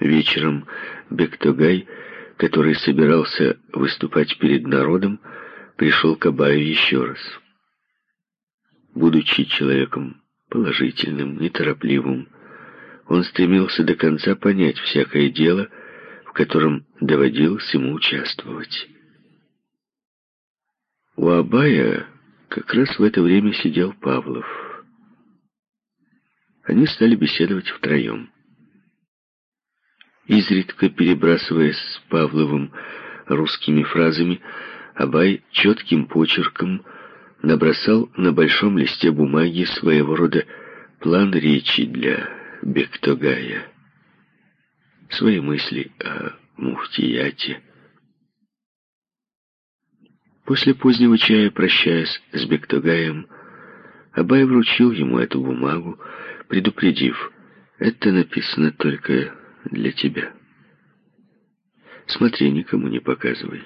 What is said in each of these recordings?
Вечером Бектогай, который собирался выступать перед народом, пришел к Абаю еще раз. Будучи человеком положительным, неторопливым, он стремился до конца понять всякое дело, в котором доводилось ему участвовать. У Абая как раз в это время сидел Павлов. Они стали беседовать втроем. Изредка перебрасываясь с Павловым русскими фразами, Абай четким почерком набросал на большом листе бумаги своего рода план речи для Бектогая. Свои мысли о муфтияте. После позднего чая, прощаясь с Бектогаем, Абай вручил ему эту бумагу, предупредив, это написано только для тебя. Смотри, никому не показывай.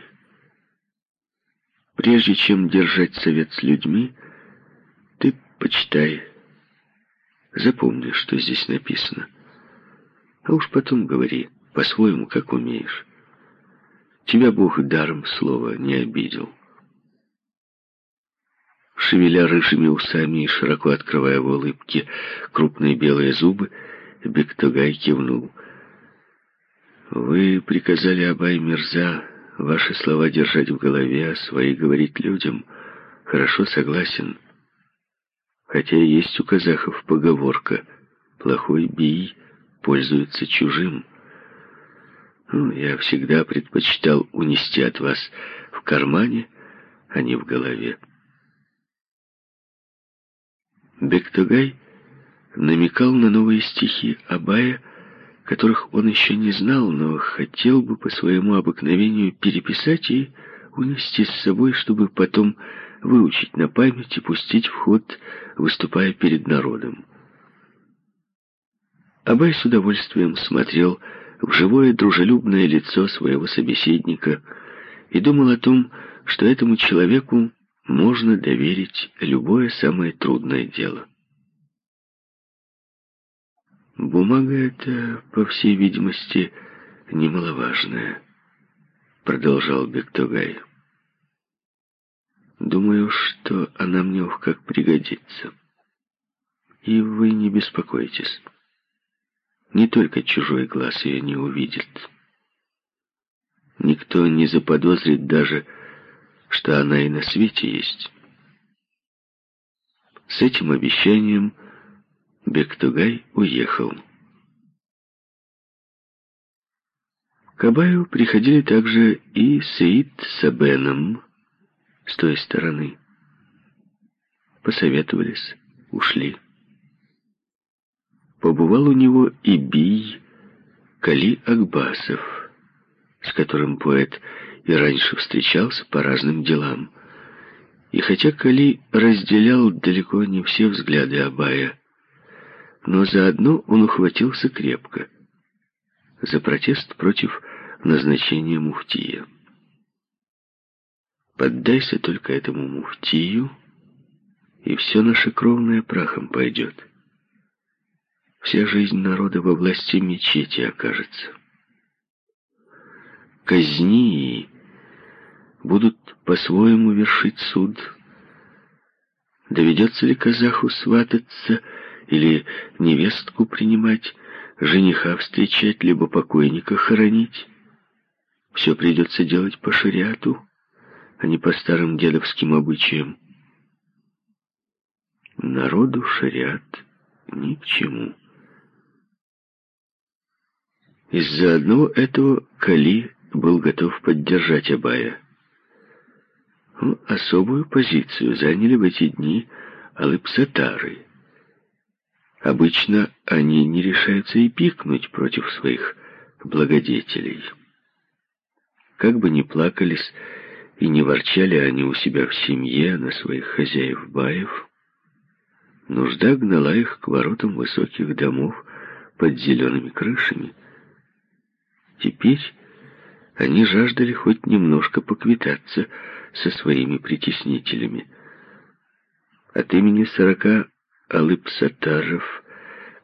Прежде чем держать совет с людьми, ты почитай, запомни, что здесь написано. А уж потом говори, по-своему, как умеешь. Тебя Бог даром слова не обидел. Шевеля рыжими усами и широко открывая в улыбке крупные белые зубы, Бектогай кивнул. «Вы приказали Абай Мирза ваши слова держать в голове, а свои говорить людям. Хорошо, согласен. Хотя есть у казахов поговорка «плохой бий пользуется чужим». Ну, я всегда предпочитал унести от вас в кармане, а не в голове. Бектогай намекал на новые стихи Абая, которых он еще не знал, но хотел бы по своему обыкновению переписать и унести с собой, чтобы потом выучить на память и пустить в ход, выступая перед народом. Абай с удовольствием смотрел в живое дружелюбное лицо своего собеседника и думал о том, что этому человеку можно доверить любое самое трудное дело. Бумага эта, по всей видимости, немаловажная, продолжал Бектогай. Думаю, что она мне уж как пригодится. И вы не беспокойтесь. Не только чужой глаз ее не увидит. Никто не заподозрит даже, что она и на свете есть. С этим обещанием Бектугай уехал. К Абаю приходили также и Саид с Абеном с той стороны. Посоветовались, ушли. Побывал у него и Бий Кали Акбасов, с которым поэт и раньше встречался по разным делам. И хотя Кали разделял далеко не все взгляды Абая, но заодно он ухватился крепко за протест против назначения муфтия. Поддайся только этому муфтию, и все наше кровное прахом пойдет. Вся жизнь народа во власти мечети окажется. Казни будут по-своему вершить суд. Доведется ли казаху свататься или невестку принимать, жениха встречать, либо покойника хоронить? Все придется делать по шариату, а не по старым дедовским обычаям. Народу шариат ни к чему. Из-за одного этого Кали был готов поддержать Абая. Ну, особую позицию заняли в эти дни алыпсатары. Обычно они не решаются и пикнуть против своих благодетелей. Как бы ни плакались и не ворчали они у себя в семье на своих хозяев-баев, нужда гнала их к воротам высоких домов под зелеными крышами. Теперь они жаждали хоть немножко поквитаться со своими притеснителями. От имени сорока Алыпсатаров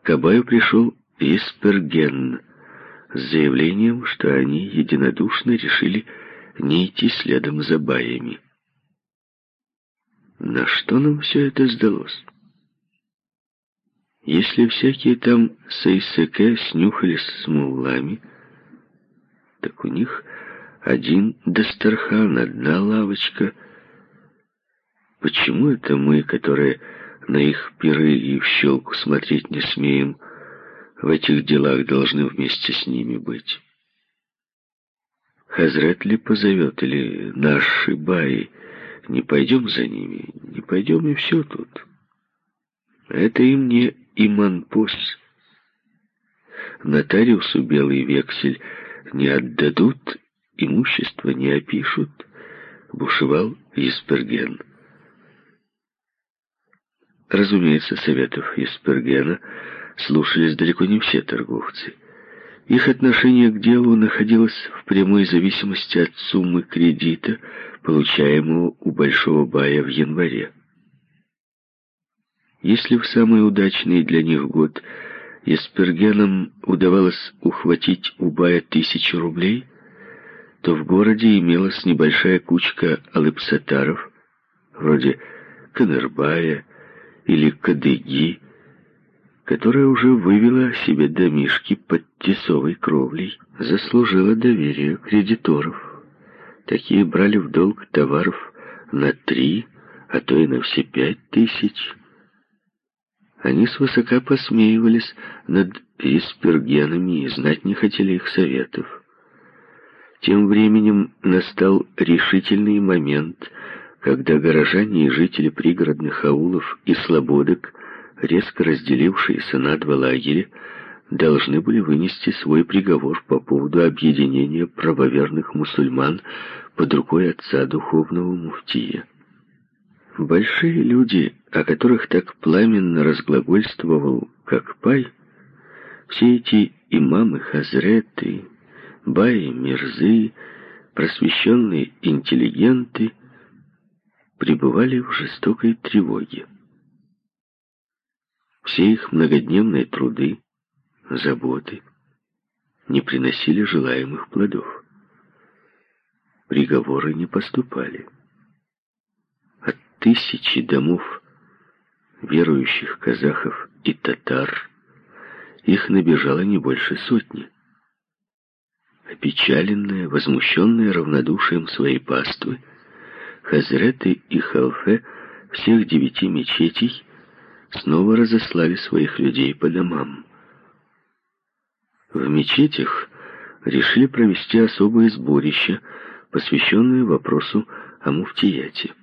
к Абаю пришел Исперген с заявлением, что они единодушно решили не идти следом за баями. На что нам все это сдалось? Если всякие там Сайсеке снюхались с муллами, так у них один Дастархан, одна лавочка. Почему это мы, которые на их пиры и в щелку смотреть не смеем, в этих делах должны вместе с ними быть? Хазрет ли позовет, или наши баи? Не пойдем за ними, не пойдем и все тут. Это им не иманпос. Нотариусу белый вексель не отдадут, имущество не опишут, бушевал Есперген. Разумеется, советов Еспергена слушались далеко не все торговцы. Их отношение к делу находилось в прямой зависимости от суммы кредита, получаемого у Большого Бая в январе. Если в самый удачный для них год Еспергенам удавалось ухватить у Бая тысячу рублей, то в городе имелась небольшая кучка алыпсатаров, вроде Канербая или Кадыги, которая уже вывела себе домишки под тесовой кровлей, заслужила доверие кредиторов. Такие брали в долг товаров на три, а то и на все пять тысяч. Они свысока посмеивались над эспергенами и знать не хотели их советов. Тем временем настал решительный момент, когда горожане и жители пригородных аулов и слободок резко разделившиеся на два лагеря, должны были вынести свой приговор по поводу объединения правоверных мусульман под рукой отца духовного муфтия. Большие люди, о которых так пламенно разглагольствовал как Пай, все эти имамы Хазреты, Баи, Мирзы, просвещенные интеллигенты, пребывали в жестокой тревоге. Все их многодневные труды, заботы не приносили желаемых плодов. Приговоры не поступали. От тысячи домов верующих казахов и татар их набежало не больше сотни. Опечаленные, возмущенные равнодушием своей паствы, хазреты и халфе всех девяти мечетей снова разослали своих людей по домам. В мечетях решили провести особое сборище, посвященное вопросу о муфтияте.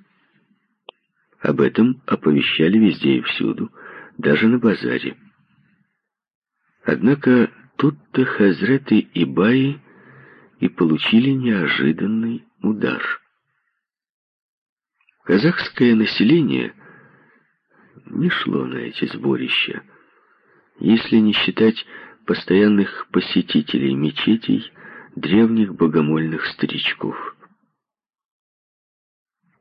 Об этом оповещали везде и всюду, даже на базаре. Однако тут-то хазреты и баи и получили неожиданный удар. Казахское население – не шло на эти сборища, если не считать постоянных посетителей мечетей, древних богомольных старичков.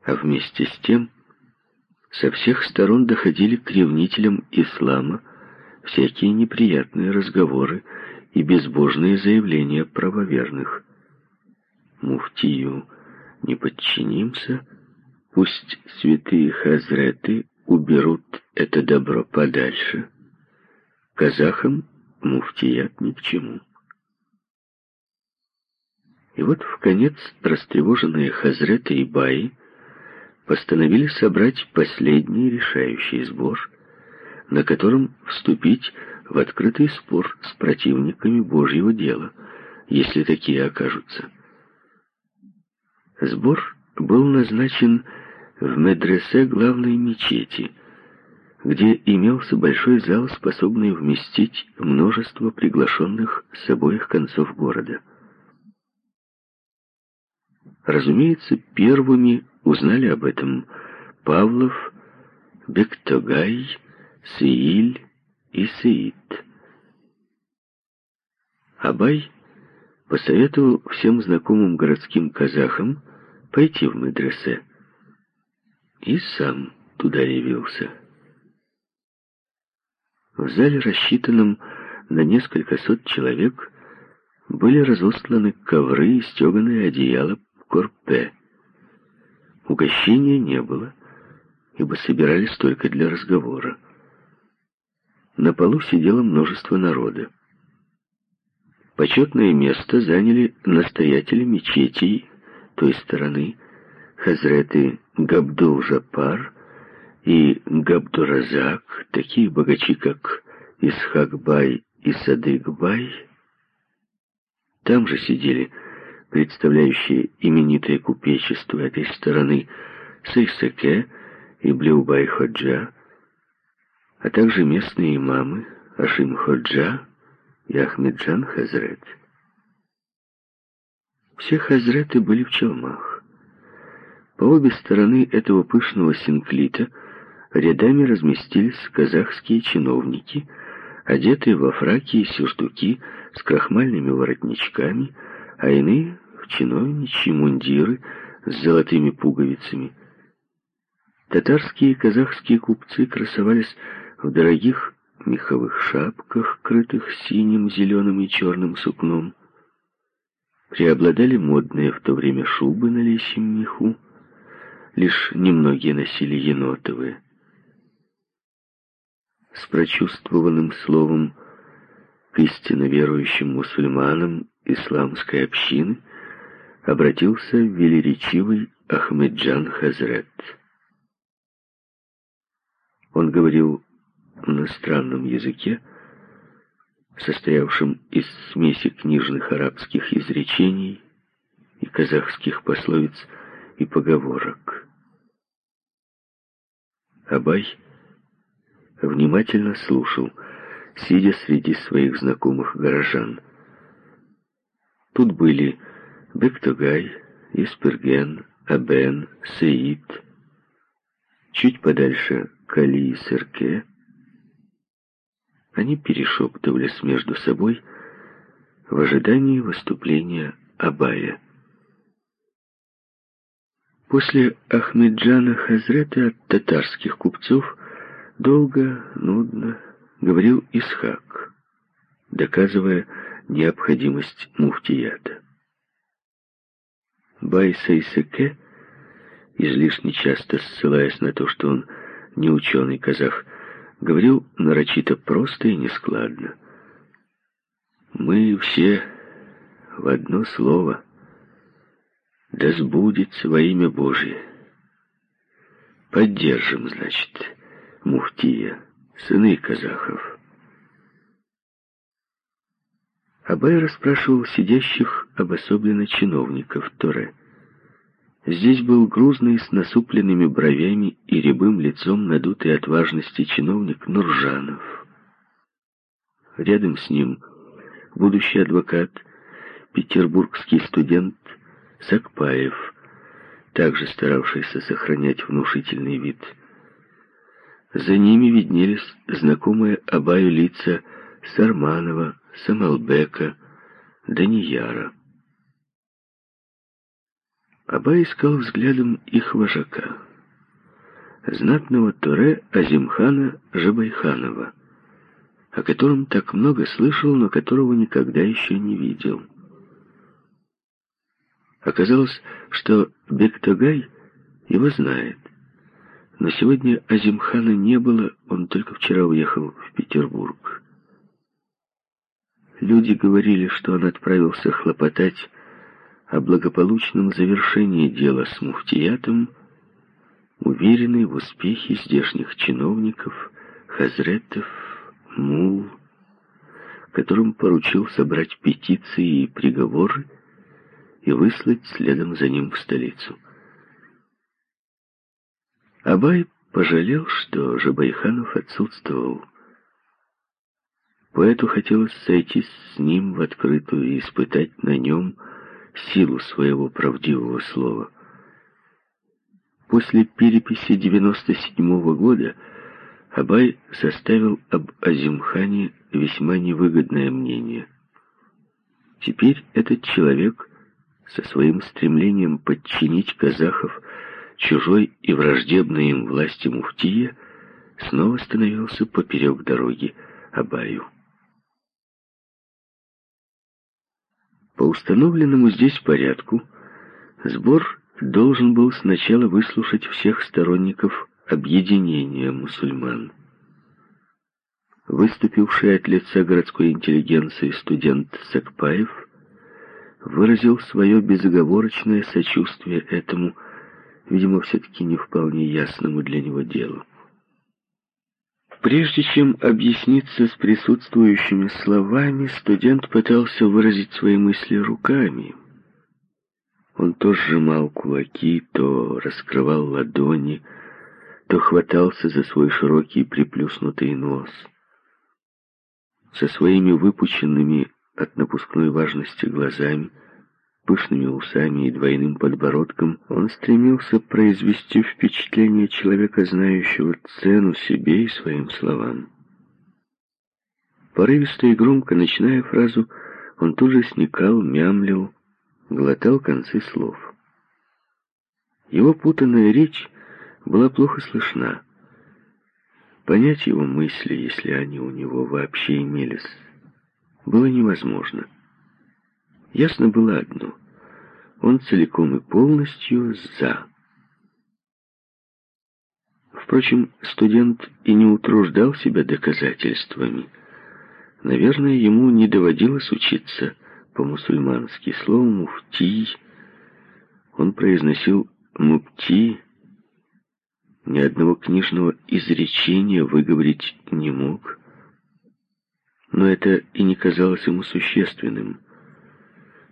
А вместе с тем со всех сторон доходили к ревнителям ислама всякие неприятные разговоры и безбожные заявления правоверных. Муфтию не подчинимся, пусть святые хазреты уберут это добро подальше. Казахам муфтият ни к чему. И вот в конец растревоженные хазреты и баи постановили собрать последний решающий сбор, на котором вступить в открытый спор с противниками Божьего дела, если такие окажутся. Сбор был назначен в медресе главной мечети, где имелся большой зал, способный вместить множество приглашенных с обоих концов города. Разумеется, первыми узнали об этом Павлов, Бектогай, Сеиль и Сеид. Абай посоветовал всем знакомым городским казахам пойти в медресе и сам туда явился. В зале, рассчитанном на несколько сот человек, были разосланы ковры и стеганые одеяла Корпе. Угощения не было, ибо собирались только для разговора. На полу сидело множество народа. Почетное место заняли настоятели мечетей той стороны, хазреты Габдул-Жапар и Габдуразак, такие богачи, как Исхакбай и Садыкбай. Там же сидели представляющие именитое купечество этой стороны Сайсаке и Блюбай-Ходжа, а также местные имамы Ашим-Ходжа и Ахмеджан Хазрет. Все хазреты были в челмах. По обе стороны этого пышного синклита рядами разместились казахские чиновники, одетые во фраки и сюртуки с крахмальными воротничками, а иные в чиновничьи мундиры с золотыми пуговицами. Татарские и казахские купцы красовались в дорогих меховых шапках, крытых синим, зеленым и черным сукном. Преобладали модные в то время шубы на лисьем меху, лишь немногие носили енотовые. С прочувствованным словом к истинно верующим мусульманам исламской общины обратился велеречивый Ахмеджан Хазрет. Он говорил на странном языке, состоявшем из смеси книжных арабских изречений и казахских пословиц и поговорок. Абай внимательно слушал, сидя среди своих знакомых горожан. Тут были Бектогай, Исперген, Абен, Сеид. Чуть подальше Кали и Серке. Они перешептывались между собой в ожидании выступления Абая. После Ахмеджана Хазрета от татарских купцов долго, нудно говорил Исхак, доказывая необходимость муфтията. Бай Сайсеке, излишне часто ссылаясь на то, что он не ученый казах, говорил нарочито просто и нескладно. «Мы все в одно слово. Да сбудется во имя Божие. Поддержим, значит, муфтия, сыны казахов». Абай расспрашивал сидящих обособленно чиновников Торе. Здесь был грузный, с насупленными бровями и рябым лицом надутый от важности чиновник Нуржанов. Рядом с ним будущий адвокат, петербургский студент Сакпаев, также старавшийся сохранять внушительный вид. За ними виднелись знакомые Абаю лица Сарманова, Самалбека, Данияра. Аба искал взглядом их вожака, знатного Туре Азимхана Жабайханова, о котором так много слышал, но которого никогда еще не видел. Оказалось, что Бектогай его знает, но сегодня Азимхана не было, он только вчера уехал в Петербург. Люди говорили, что он отправился хлопотать о благополучном завершении дела с муфтиятом, уверенный в успехе здешних чиновников, хазретов, мул, которым поручил собрать петиции и приговоры и выслать следом за ним в столицу. Абай пожалел, что Жабайханов отсутствовал. Поэту хотелось сойтись с ним в открытую и испытать на нем силу своего правдивого слова. После переписи 97 -го года Абай составил об Азимхане весьма невыгодное мнение. Теперь этот человек со своим стремлением подчинить казахов чужой и враждебной им власти Муфтия снова становился поперек дороги Абаю. По установленному здесь порядку сбор должен был сначала выслушать всех сторонников объединения мусульман. Выступивший от лица городской интеллигенции студент Сакпаев выразил свое безоговорочное сочувствие этому, видимо, все-таки не вполне ясному для него делу. Прежде чем объясниться с присутствующими словами, студент пытался выразить свои мысли руками. Он то сжимал кулаки, то раскрывал ладони, то хватался за свой широкий приплюснутый нос. Со своими выпученными от напускной важности глазами, пышными усами и двойным подбородком, он стремился произвести впечатление человека, знающего цену себе и своим словам. Порывисто и громко, начиная фразу, он тут же сникал, мямлил, глотал концы слов. Его путанная речь была плохо слышна. Понять его мысли, если они у него вообще имелись, было невозможно. Ясно было одно. Он целиком и полностью «за». Впрочем, студент и не утруждал себя доказательствами. Наверное, ему не доводилось учиться по-мусульмански. Слово «муфти» он произносил «мупти», ни одного книжного изречения выговорить не мог. Но это и не казалось ему существенным.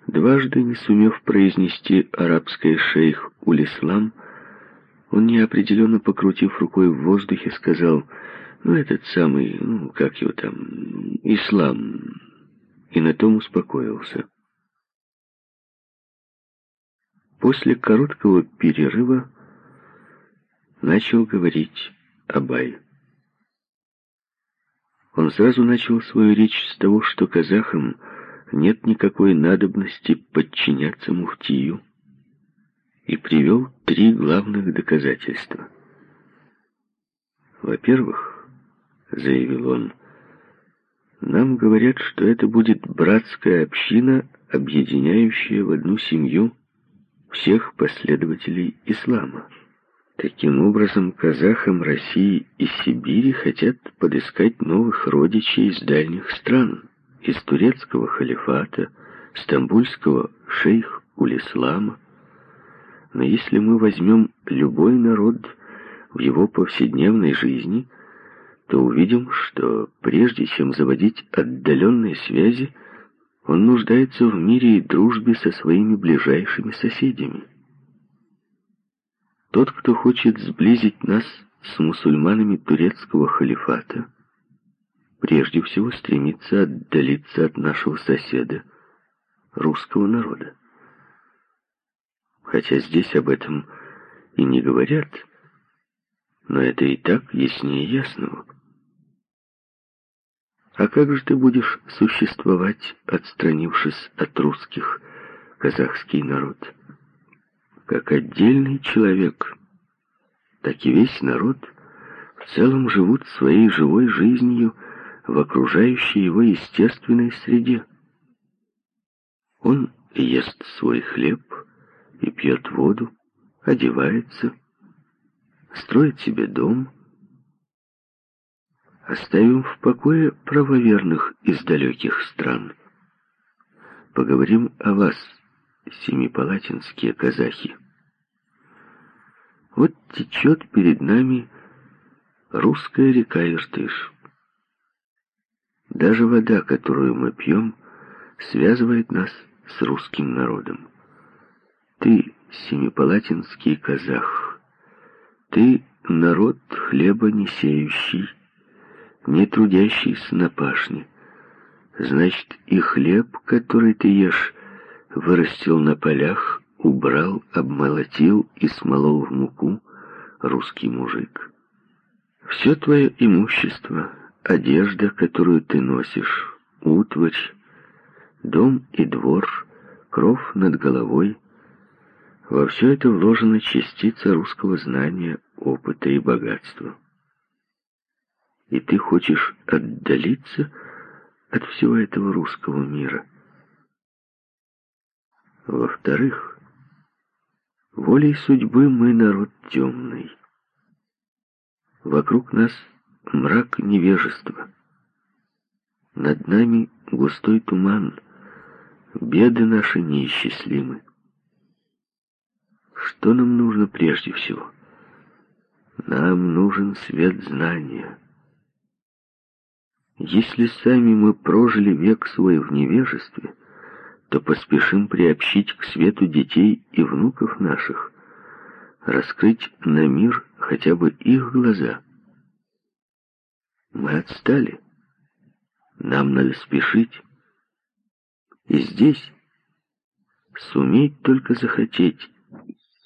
Дважды не сумев произнести арабское шейх Улислам, он неопределенно покрутив рукой в воздухе, сказал, ну, этот самый, ну, как его там, ислам, и на том успокоился. После короткого перерыва начал говорить Абай. Он сразу начал свою речь с того, что казахам нет никакой надобности подчиняться муфтию, и привел три главных доказательства. Во-первых, заявил он, нам говорят, что это будет братская община, объединяющая в одну семью всех последователей ислама. Таким образом, казахам России и Сибири хотят подыскать новых родичей из дальних стран, из турецкого халифата, стамбульского шейх Улислама. Но если мы возьмем любой народ в его повседневной жизни, то увидим, что прежде чем заводить отдаленные связи, он нуждается в мире и дружбе со своими ближайшими соседями. Тот, кто хочет сблизить нас с мусульманами турецкого халифата, прежде всего стремится отдалиться от нашего соседа, русского народа. Хотя здесь об этом и не говорят, но это и так яснее ясного. А как же ты будешь существовать, отстранившись от русских, казахский народ? Как отдельный человек, так и весь народ в целом живут своей живой жизнью в окружающей его естественной среде. Он ест свой хлеб и пьет воду, одевается, строит себе дом. Оставим в покое правоверных из далеких стран. Поговорим о вас, семипалатинские казахи. Вот течет перед нами русская река Иртыш. Даже вода, которую мы пьем, связывает нас с русским народом. Ты семипалатинский казах, ты народ хлеба не сеющий, не трудящийся на пашне. Значит, и хлеб, который ты ешь, вырастил на полях, убрал, обмолотил и смолол в муку русский мужик. Все твое имущество, одежда, которую ты носишь, утварь, дом и двор, кров над головой, во все это вложена частица русского знания, опыта и богатства. И ты хочешь отдалиться от всего этого русского мира – Во-вторых, волей судьбы мы народ темный. Вокруг нас мрак невежества. Над нами густой туман. Беды наши неисчислимы. Что нам нужно прежде всего? Нам нужен свет знания. Если сами мы прожили век свой в невежестве, то поспешим приобщить к свету детей и внуков наших, раскрыть на мир хотя бы их глаза. Мы отстали. Нам надо спешить. И здесь суметь только захотеть,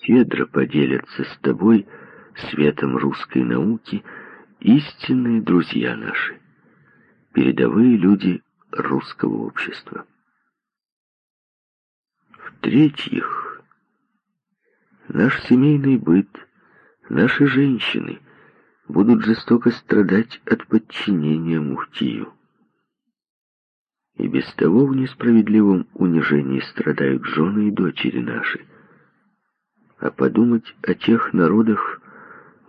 щедро поделятся с тобой светом русской науки истинные друзья наши, передовые люди русского общества. В-третьих, наш семейный быт, наши женщины будут жестоко страдать от подчинения муфтию. И без того в несправедливом унижении страдают жены и дочери наши. А подумать о тех народах,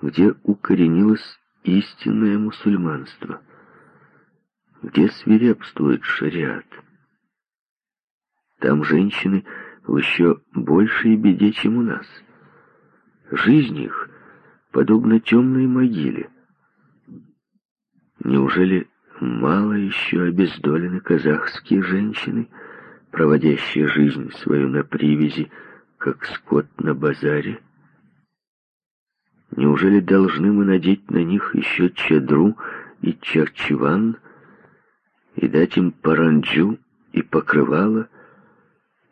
где укоренилось истинное мусульманство, где свирепствует шариат. Там женщины в еще большей беде, чем у нас. Жизнь их подобна темной могиле. Неужели мало еще обездолены казахские женщины, проводящие жизнь свою на привязи, как скот на базаре? Неужели должны мы надеть на них еще чадру и чарчеван, и дать им паранджу и покрывало,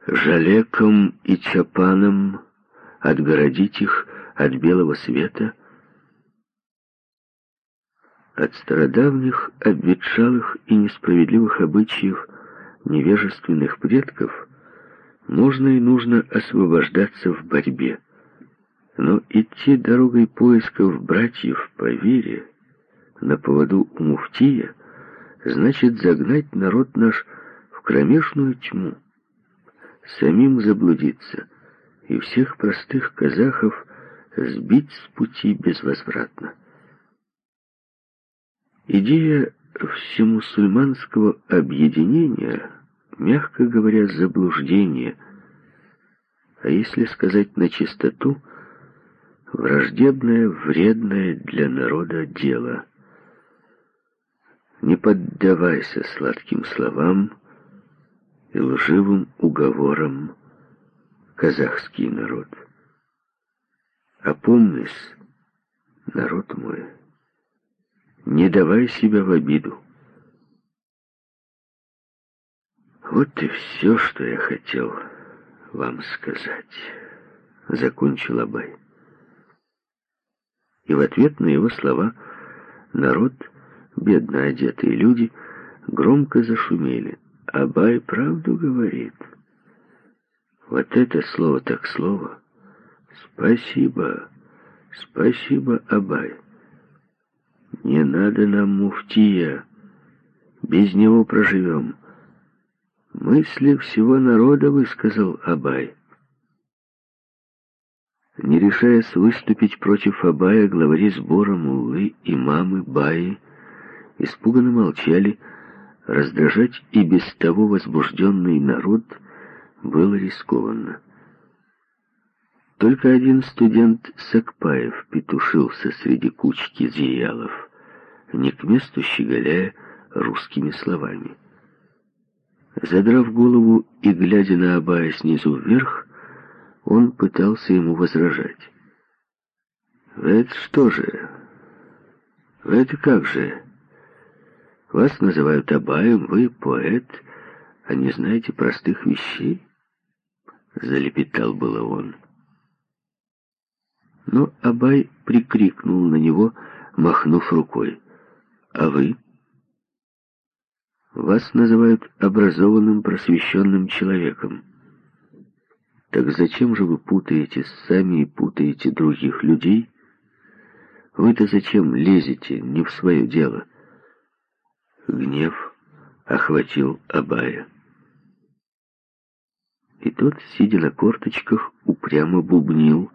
жалеком и чапаном отгородить их от белого света? От стародавних, обветшалых и несправедливых обычаев невежественных предков можно и нужно освобождаться в борьбе. Но идти дорогой поисков братьев по вере на поводу у муфтия значит загнать народ наш в кромешную тьму, самим заблудиться и всех простых казахов сбить с пути безвозвратно. Идея всемусульманского объединения, мягко говоря, заблуждение, а если сказать на чистоту, враждебное, вредное для народа дело. Не поддавайся сладким словам и лживым уговорам, казахский народ. Опомнись, народ мой, не давай себя в обиду. Вот и все, что я хотел вам сказать, закончил Абай. И в ответ на его слова народ, бедно одетые люди, громко зашумели. Абай правду говорит. Вот это слово так слово. Спасибо, спасибо, Абай. Не надо нам муфтия. Без него проживем. Мысли всего народа высказал Абай. Не решаясь выступить против Абая, главари сбора Муллы, имамы, Баи испуганно молчали. Раздражать и без того возбужденный народ было рискованно. Только один студент Сакпаев петушился среди кучки зиялов, не к месту щеголяя русскими словами. Задрав голову и глядя на Абая снизу вверх, он пытался ему возражать. «Это что же? Это как же? Вас называют Абаем, вы поэт, а не знаете простых вещей?» Залепетал было он. Но Абай прикрикнул на него, махнув рукой. «А вы?» «Вас называют образованным, просвещенным человеком. Так зачем же вы путаетесь сами и путаете других людей? Вы-то зачем лезете не в свое дело? Гнев охватил Абая. И тот, сидя на корточках, упрямо бубнил.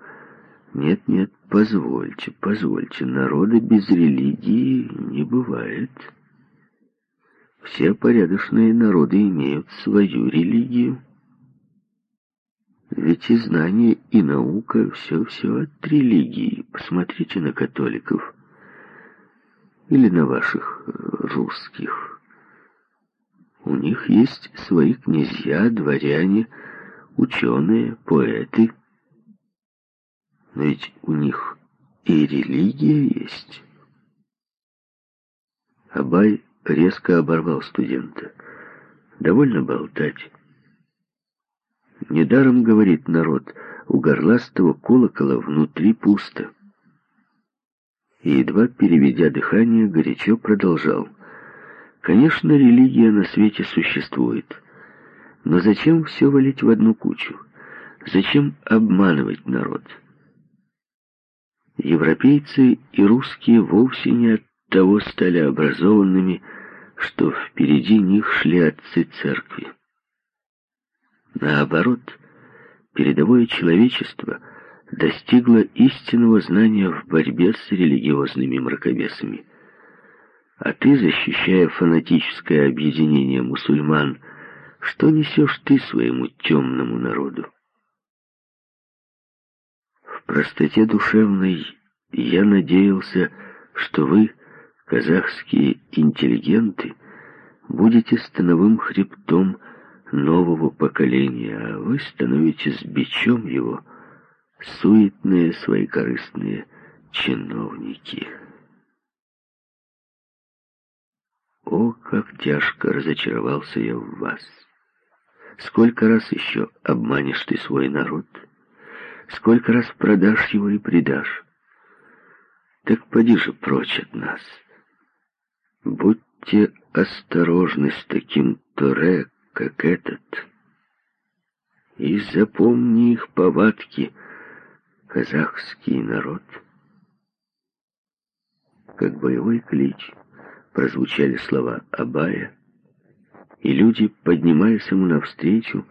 «Нет, нет, позвольте, позвольте, народа без религии не бывает. Все порядочные народы имеют свою религию. Ведь и знание, и наука — все-все от религии. Посмотрите на католиков или на ваших э, русских. У них есть свои князья, дворяне, ученые, поэты. Но ведь у них и религия есть. Абай резко оборвал студента. Довольно болтать. Недаром, говорит народ, у горластого колокола внутри пусто. И едва переведя дыхание, горячо продолжал. Конечно, религия на свете существует. Но зачем все валить в одну кучу? Зачем обманывать народ? Европейцы и русские вовсе не от того стали образованными, что впереди них шли отцы церкви. Наоборот, передовое человечество достигло истинного знания в борьбе с религиозными мракобесами. А ты, защищая фанатическое объединение мусульман, что несешь ты своему темному народу? В простоте душевной я надеялся, что вы, казахские интеллигенты, будете становым хребтом нового поколения, а вы становитесь бичом его, суетные свои корыстные чиновники. О, как тяжко разочаровался я в вас! Сколько раз еще обманешь ты свой народ? Сколько раз продашь его и предашь? Так поди же прочь от нас. Будьте осторожны с таким Торе, как этот. И запомни их повадки, казахский народ. Как боевой клич прозвучали слова Абая, и люди, поднимаясь ему навстречу,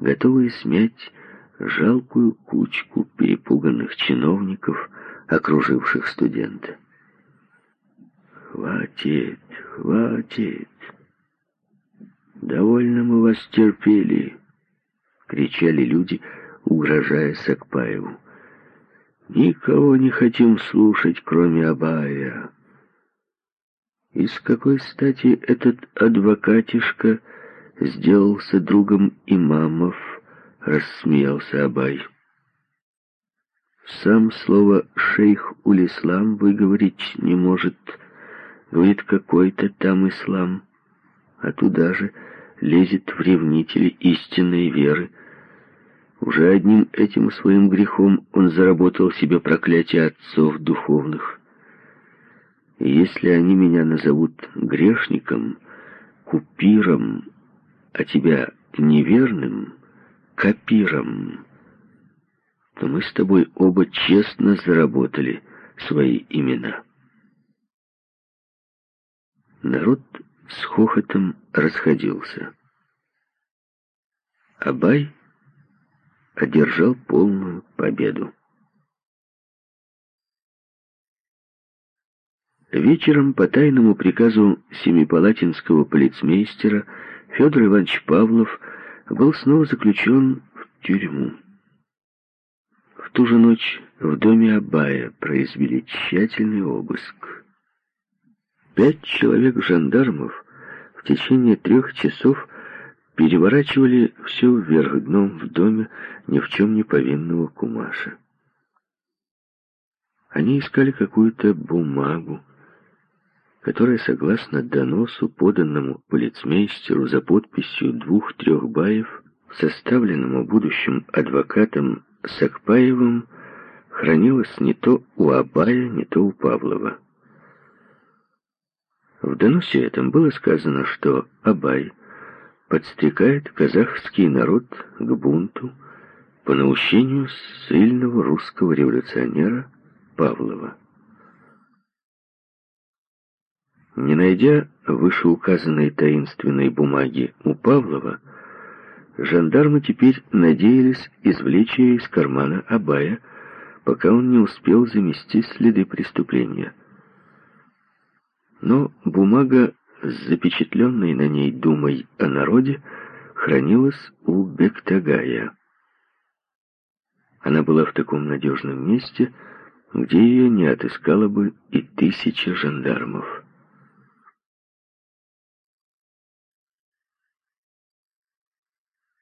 готовые смять жалкую кучку перепуганных чиновников, окруживших студента. «Хватит, хватит! Довольно мы вас терпели!» — кричали люди, угрожая Сакпаеву. «Никого не хотим слушать, кроме Абая!» И с какой стати этот адвокатишка сделался другом имамов, рассмеялся Абай. Сам слово «шейх улислам» выговорить не может. Говорит, какой-то там ислам. А туда же лезет в ревнители истинной веры. Уже одним этим своим грехом он заработал себе проклятие отцов духовных. И если они меня назовут грешником, купиром, а тебя неверным, копиром, то мы с тобой оба честно заработали свои имена. Народ с хохотом расходился. Абай одержал полную победу. Вечером по тайному приказу семипалатинского полицмейстера Федор Иванович Павлов был снова заключен в тюрьму. В ту же ночь в доме Абая произвели тщательный обыск. Пять человек-жандармов в течение трех часов переворачивали все вверх дном в доме ни в чем не повинного кумаша. Они искали какую-то бумагу, которая, согласно доносу, поданному полицмейстеру за подписью двух-трех баев, составленному будущим адвокатом Сакпаевым, хранилась не то у Абая, не то у Павлова. В доносе этом было сказано, что Абай подстрекает казахский народ к бунту по наущению сильного русского революционера Павлова. Не найдя вышеуказанной таинственной бумаги у Павлова, Жандармы теперь надеялись извлечь ее из кармана Абая, пока он не успел замести следы преступления. Но бумага с запечатленной на ней думой о народе хранилась у Бектагая. Она была в таком надежном месте, где ее не отыскала бы и тысяча жандармов.